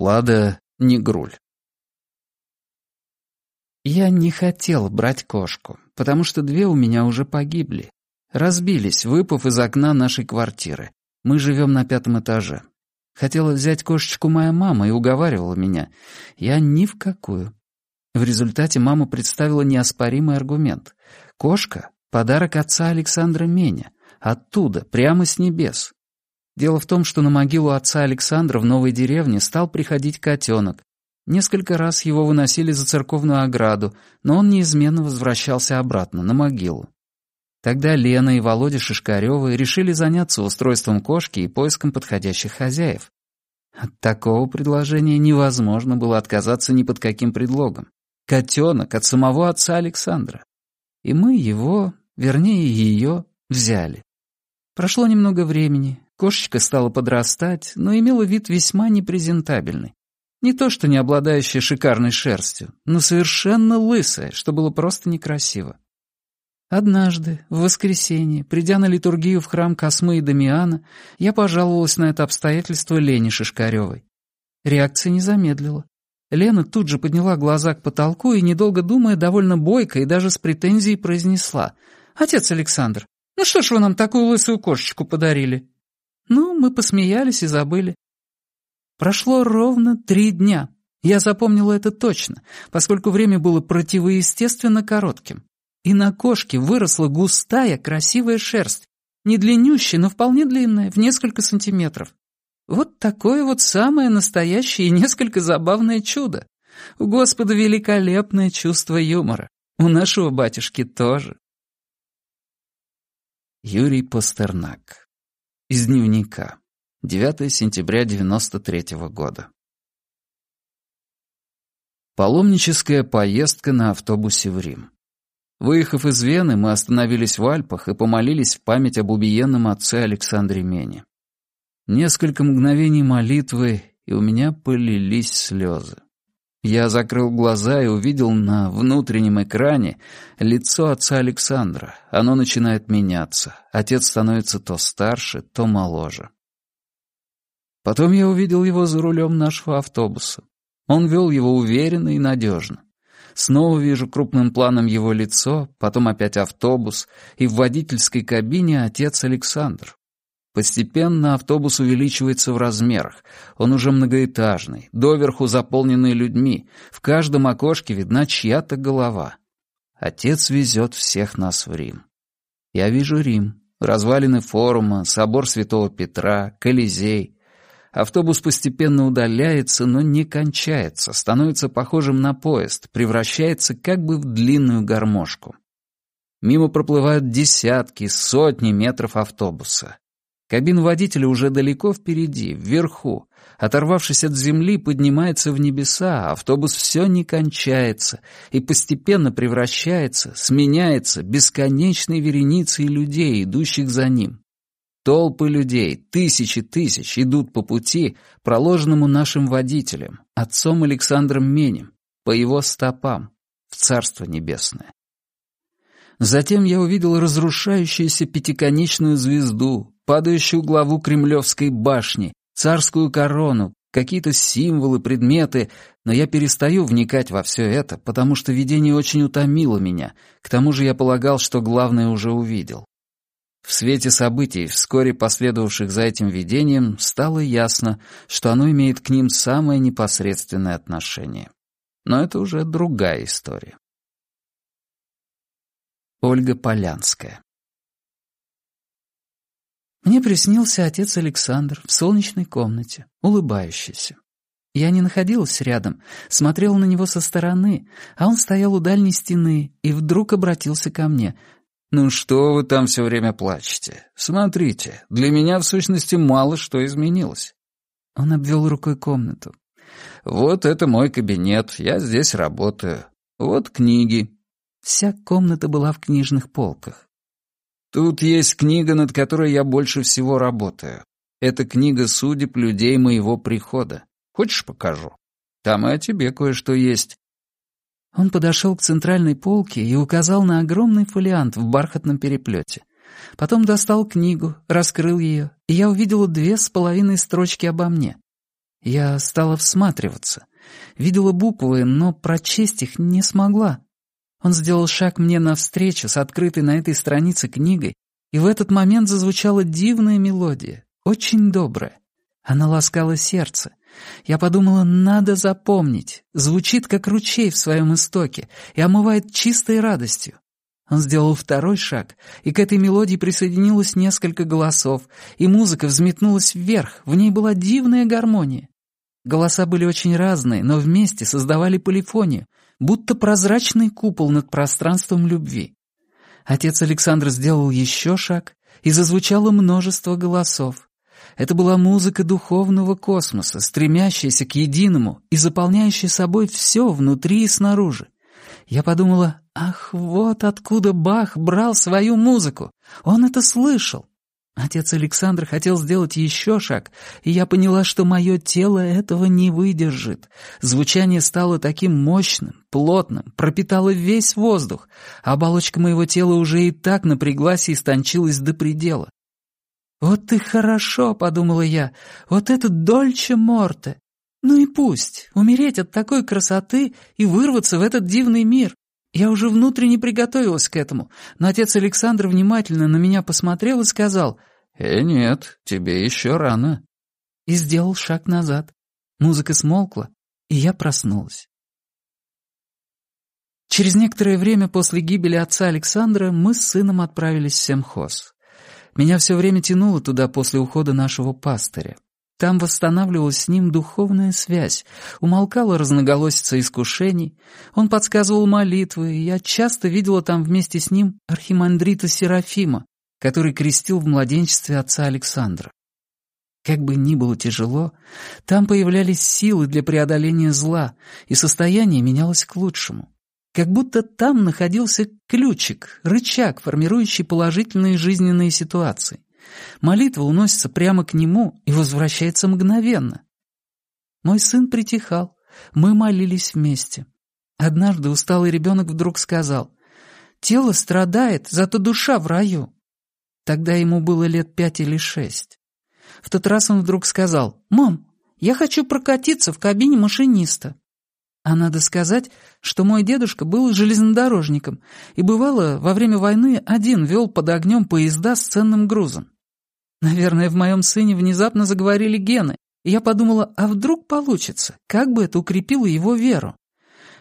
Лада Негруль. Я не хотел брать кошку, потому что две у меня уже погибли. Разбились, выпав из окна нашей квартиры. Мы живем на пятом этаже. Хотела взять кошечку моя мама и уговаривала меня. Я ни в какую. В результате мама представила неоспоримый аргумент. Кошка — подарок отца Александра Меня. Оттуда, прямо с небес. Дело в том, что на могилу отца Александра в новой деревне стал приходить котенок. Несколько раз его выносили за церковную ограду, но он неизменно возвращался обратно, на могилу. Тогда Лена и Володя Шишкарёвы решили заняться устройством кошки и поиском подходящих хозяев. От такого предложения невозможно было отказаться ни под каким предлогом. Котенок от самого отца Александра. И мы его, вернее ее, взяли. Прошло немного времени, Кошечка стала подрастать, но имела вид весьма непрезентабельный. Не то что не обладающая шикарной шерстью, но совершенно лысая, что было просто некрасиво. Однажды, в воскресенье, придя на литургию в храм Космы и Дамиана, я пожаловалась на это обстоятельство Лене Шишкаревой. Реакция не замедлила. Лена тут же подняла глаза к потолку и, недолго думая, довольно бойко и даже с претензией произнесла. «Отец Александр, ну что ж вы нам такую лысую кошечку подарили?» Ну, мы посмеялись и забыли. Прошло ровно три дня. Я запомнила это точно, поскольку время было противоестественно коротким. И на кошке выросла густая, красивая шерсть. Не длиннющая, но вполне длинная, в несколько сантиметров. Вот такое вот самое настоящее и несколько забавное чудо. У Господа великолепное чувство юмора. У нашего батюшки тоже. Юрий Пастернак из дневника. 9 сентября 93 -го года. Паломническая поездка на автобусе в Рим. Выехав из Вены, мы остановились в Альпах и помолились в память об убиенном отце Александре Мене. Несколько мгновений молитвы, и у меня полились слезы. Я закрыл глаза и увидел на внутреннем экране лицо отца Александра. Оно начинает меняться. Отец становится то старше, то моложе. Потом я увидел его за рулем нашего автобуса. Он вел его уверенно и надежно. Снова вижу крупным планом его лицо, потом опять автобус, и в водительской кабине отец Александр. Постепенно автобус увеличивается в размерах. Он уже многоэтажный, доверху заполненный людьми. В каждом окошке видна чья-то голова. Отец везет всех нас в Рим. Я вижу Рим, развалины форума, собор Святого Петра, Колизей. Автобус постепенно удаляется, но не кончается, становится похожим на поезд, превращается как бы в длинную гармошку. Мимо проплывают десятки, сотни метров автобуса. Кабина водителя уже далеко впереди, вверху. Оторвавшись от земли, поднимается в небеса, автобус все не кончается и постепенно превращается, сменяется бесконечной вереницей людей, идущих за ним. Толпы людей, тысячи тысяч, идут по пути, проложенному нашим водителем, отцом Александром Менем, по его стопам, в Царство Небесное. Затем я увидел разрушающуюся пятиконечную звезду, падающую главу Кремлевской башни, царскую корону, какие-то символы, предметы, но я перестаю вникать во все это, потому что видение очень утомило меня, к тому же я полагал, что главное уже увидел. В свете событий, вскоре последовавших за этим видением, стало ясно, что оно имеет к ним самое непосредственное отношение. Но это уже другая история. Ольга Полянская мне приснился отец Александр в солнечной комнате, улыбающийся. Я не находилась рядом, смотрела на него со стороны, а он стоял у дальней стены и вдруг обратился ко мне. «Ну что вы там все время плачете? Смотрите, для меня в сущности мало что изменилось». Он обвел рукой комнату. «Вот это мой кабинет, я здесь работаю. Вот книги». Вся комната была в книжных полках. Тут есть книга, над которой я больше всего работаю. Это книга судеб людей моего прихода. Хочешь, покажу? Там и о тебе кое-что есть». Он подошел к центральной полке и указал на огромный фолиант в бархатном переплете. Потом достал книгу, раскрыл ее, и я увидела две с половиной строчки обо мне. Я стала всматриваться. Видела буквы, но прочесть их не смогла. Он сделал шаг мне навстречу с открытой на этой странице книгой, и в этот момент зазвучала дивная мелодия, очень добрая. Она ласкала сердце. Я подумала, надо запомнить. Звучит, как ручей в своем истоке, и омывает чистой радостью. Он сделал второй шаг, и к этой мелодии присоединилось несколько голосов, и музыка взметнулась вверх, в ней была дивная гармония. Голоса были очень разные, но вместе создавали полифонию, будто прозрачный купол над пространством любви. Отец Александр сделал еще шаг, и зазвучало множество голосов. Это была музыка духовного космоса, стремящаяся к единому и заполняющая собой все внутри и снаружи. Я подумала, ах, вот откуда Бах брал свою музыку. Он это слышал. Отец Александр хотел сделать еще шаг, и я поняла, что мое тело этого не выдержит. Звучание стало таким мощным, плотным, пропитало весь воздух, оболочка моего тела уже и так напряглась и истончилась до предела. «Вот и хорошо», — подумала я, — «вот это дольче морте. Ну и пусть, умереть от такой красоты и вырваться в этот дивный мир. Я уже внутренне приготовилась к этому, но отец Александр внимательно на меня посмотрел и сказал, «Э, нет, тебе еще рано». И сделал шаг назад. Музыка смолкла, и я проснулась. Через некоторое время после гибели отца Александра мы с сыном отправились в Семхоз. Меня все время тянуло туда после ухода нашего пастыря. Там восстанавливалась с ним духовная связь, умолкала разноголосица искушений, он подсказывал молитвы, и я часто видела там вместе с ним архимандрита Серафима, который крестил в младенчестве отца Александра. Как бы ни было тяжело, там появлялись силы для преодоления зла, и состояние менялось к лучшему. Как будто там находился ключик, рычаг, формирующий положительные жизненные ситуации. Молитва уносится прямо к нему и возвращается мгновенно. Мой сын притихал, мы молились вместе. Однажды усталый ребенок вдруг сказал, «Тело страдает, зато душа в раю». Тогда ему было лет пять или шесть. В тот раз он вдруг сказал, «Мам, я хочу прокатиться в кабине машиниста». А надо сказать, что мой дедушка был железнодорожником и, бывало, во время войны один вел под огнем поезда с ценным грузом. Наверное, в моем сыне внезапно заговорили гены, и я подумала, а вдруг получится, как бы это укрепило его веру.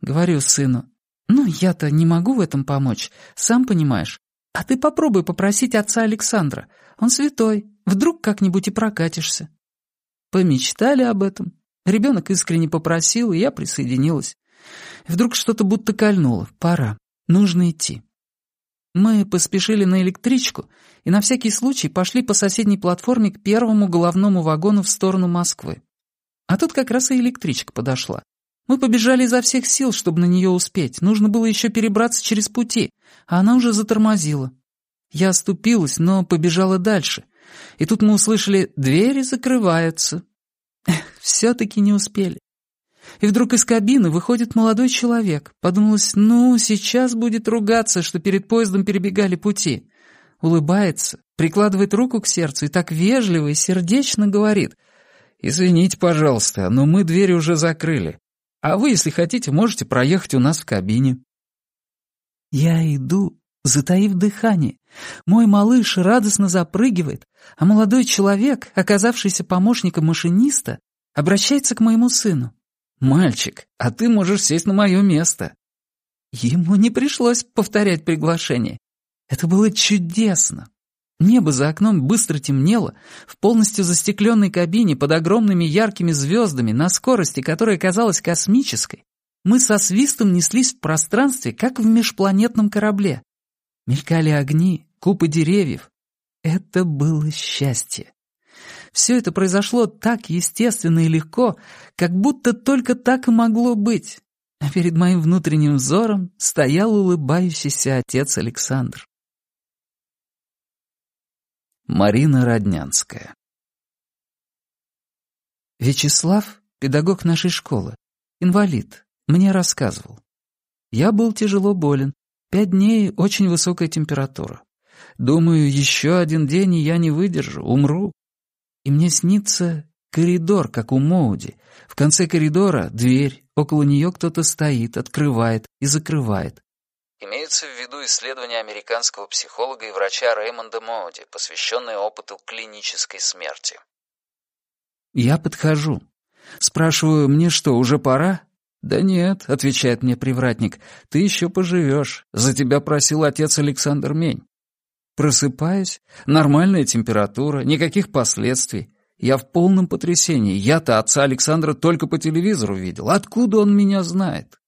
Говорю сыну, ну, я-то не могу в этом помочь, сам понимаешь. А ты попробуй попросить отца Александра, он святой, вдруг как-нибудь и прокатишься. Помечтали об этом. Ребенок искренне попросил, и я присоединилась. Вдруг что-то будто кольнуло. Пора. Нужно идти. Мы поспешили на электричку и на всякий случай пошли по соседней платформе к первому головному вагону в сторону Москвы. А тут как раз и электричка подошла. Мы побежали изо всех сил, чтобы на нее успеть. Нужно было еще перебраться через пути, а она уже затормозила. Я оступилась, но побежала дальше. И тут мы услышали «двери закрываются». Все-таки не успели. И вдруг из кабины выходит молодой человек. Подумалось, ну, сейчас будет ругаться, что перед поездом перебегали пути. Улыбается, прикладывает руку к сердцу и так вежливо и сердечно говорит. «Извините, пожалуйста, но мы двери уже закрыли. А вы, если хотите, можете проехать у нас в кабине». Я иду, затаив дыхание. Мой малыш радостно запрыгивает, а молодой человек, оказавшийся помощником машиниста, обращается к моему сыну. «Мальчик, а ты можешь сесть на мое место». Ему не пришлось повторять приглашение. Это было чудесно. Небо за окном быстро темнело, в полностью застекленной кабине под огромными яркими звездами на скорости, которая казалась космической, мы со свистом неслись в пространстве, как в межпланетном корабле. Мелькали огни, купы деревьев. Это было счастье. Все это произошло так естественно и легко, как будто только так и могло быть. А перед моим внутренним взором стоял улыбающийся отец Александр. Марина Роднянская Вячеслав, педагог нашей школы, инвалид, мне рассказывал. Я был тяжело болен, пять дней очень высокая температура. Думаю, еще один день, и я не выдержу, умру. И мне снится Коридор, как у Моуди. В конце коридора — дверь, около нее кто-то стоит, открывает и закрывает. Имеется в виду исследование американского психолога и врача Рэймонда Моуди, посвященное опыту клинической смерти. Я подхожу. Спрашиваю, мне что, уже пора? «Да нет», — отвечает мне привратник, — «ты еще поживешь. За тебя просил отец Александр Мень». Просыпаюсь, нормальная температура, никаких последствий. Я в полном потрясении. Я-то отца Александра только по телевизору видел. Откуда он меня знает?